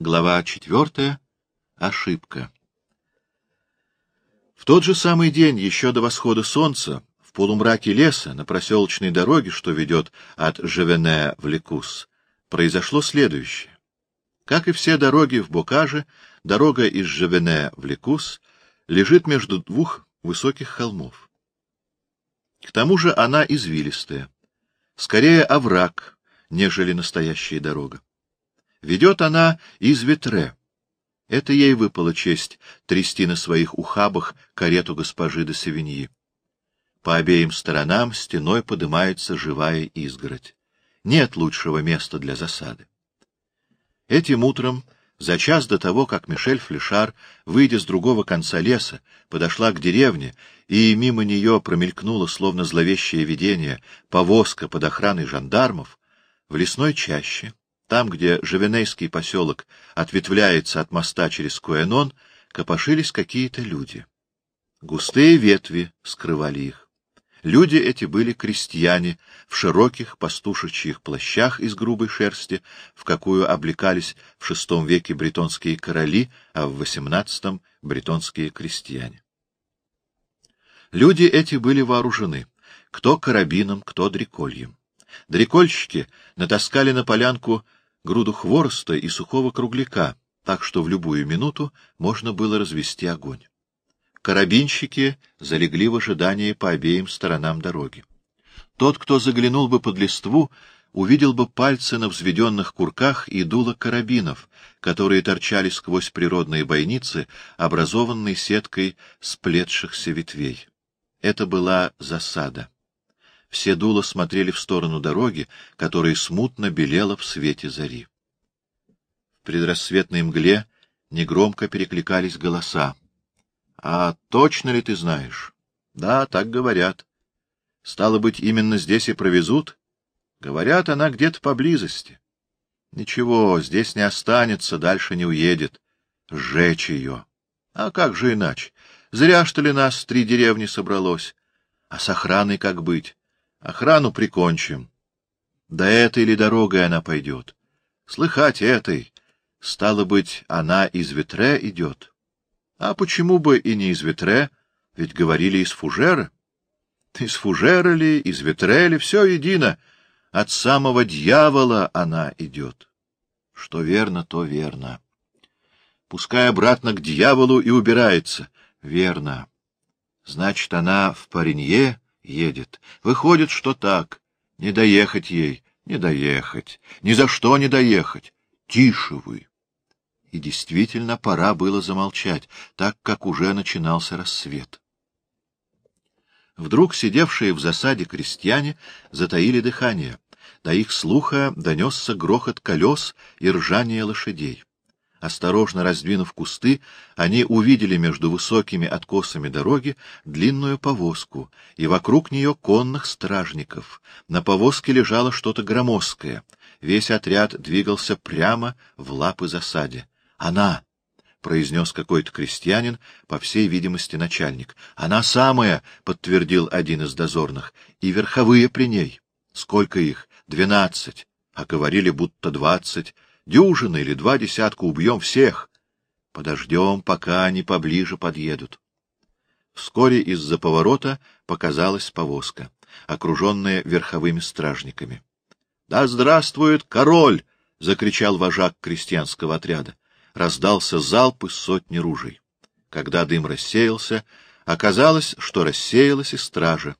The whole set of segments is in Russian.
Глава четвертая. Ошибка. В тот же самый день, еще до восхода солнца, в полумраке леса, на проселочной дороге, что ведет от Жевене в Лекус, произошло следующее. Как и все дороги в Бокаже, дорога из Жевене в Лекус лежит между двух высоких холмов. К тому же она извилистая, скорее овраг, нежели настоящая дорога. Ведет она из Ветре. Это ей выпала честь трясти на своих ухабах карету госпожи де Савиньи. По обеим сторонам стеной поднимается живая изгородь. Нет лучшего места для засады. Этим утром, за час до того, как Мишель Флешар, выйдя с другого конца леса, подошла к деревне, и мимо нее промелькнуло, словно зловещее видение, повозка под охраной жандармов, в лесной чаще, там, где Живенейский поселок ответвляется от моста через Куэнон, копошились какие-то люди. Густые ветви скрывали их. Люди эти были крестьяне в широких пастушечьих плащах из грубой шерсти, в какую облекались в VI веке бретонские короли, а в XVIII — бретонские крестьяне. Люди эти были вооружены, кто карабином, кто дрекольем. Дрекольщики натаскали на полянку груду хвороста и сухого кругляка, так что в любую минуту можно было развести огонь. Карабинщики залегли в ожидании по обеим сторонам дороги. Тот, кто заглянул бы под листву, увидел бы пальцы на взведенных курках и дуло карабинов, которые торчали сквозь природные бойницы, образованные сеткой сплетшихся ветвей. Это была засада. Все дула смотрели в сторону дороги, которая смутно белела в свете зари. В предрассветной мгле негромко перекликались голоса. А точно ли ты знаешь? Да, так говорят. Стало быть, именно здесь и провезут? Говорят, она где-то поблизости. Ничего, здесь не останется, дальше не уедет. Сжечь ее. А как же иначе? Зря, что ли, нас три деревни собралось. А с охраной как быть? Охрану прикончим. Да этой ли дорогой она пойдет? Слыхать этой. Стало быть, она из ветре идет. А почему бы и не из ветре? Ведь говорили из фужера. Из фужера ли, из ветре ли, все едино. От самого дьявола она идет. Что верно, то верно. Пускай обратно к дьяволу и убирается. Верно. Значит, она в Паренье едет. Выходит, что так. Не доехать ей, не доехать. Ни за что не доехать. Тише вы и действительно пора было замолчать, так как уже начинался рассвет. Вдруг сидевшие в засаде крестьяне затаили дыхание. До их слуха донесся грохот колес и ржание лошадей. Осторожно раздвинув кусты, они увидели между высокими откосами дороги длинную повозку, и вокруг нее конных стражников. На повозке лежало что-то громоздкое. Весь отряд двигался прямо в лапы засаде. Она, — произнес какой-то крестьянин, по всей видимости, начальник. — Она самая, — подтвердил один из дозорных, — и верховые при ней. Сколько их? Двенадцать. А говорили, будто двадцать. Дюжины или два десятка убьем всех. Подождем, пока они поближе подъедут. Вскоре из-за поворота показалась повозка, окруженная верховыми стражниками. — Да здравствует король! — закричал вожак крестьянского отряда раздался залп из сотни ружей. Когда дым рассеялся, оказалось, что рассеялась и стража.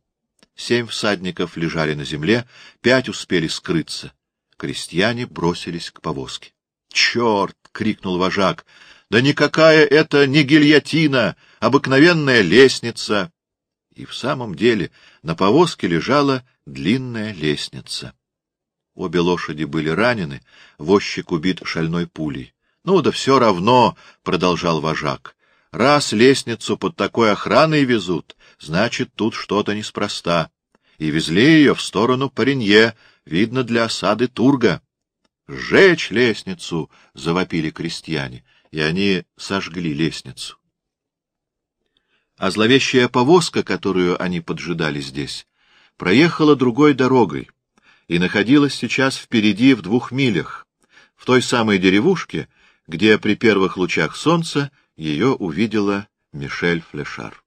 Семь всадников лежали на земле, пять успели скрыться. Крестьяне бросились к повозке. «Черт!» — крикнул вожак. «Да никакая это не гильотина, обыкновенная лестница!» И в самом деле на повозке лежала длинная лестница. Обе лошади были ранены, возчик убит шальной пулей. — Ну да все равно, — продолжал вожак, — раз лестницу под такой охраной везут, значит, тут что-то неспроста. И везли ее в сторону Паренье, видно, для осады Турга. — Сжечь лестницу! — завопили крестьяне, и они сожгли лестницу. А зловещая повозка, которую они поджидали здесь, проехала другой дорогой и находилась сейчас впереди в двух милях, в той самой деревушке, где при первых лучах солнца ее увидела Мишель Флешар.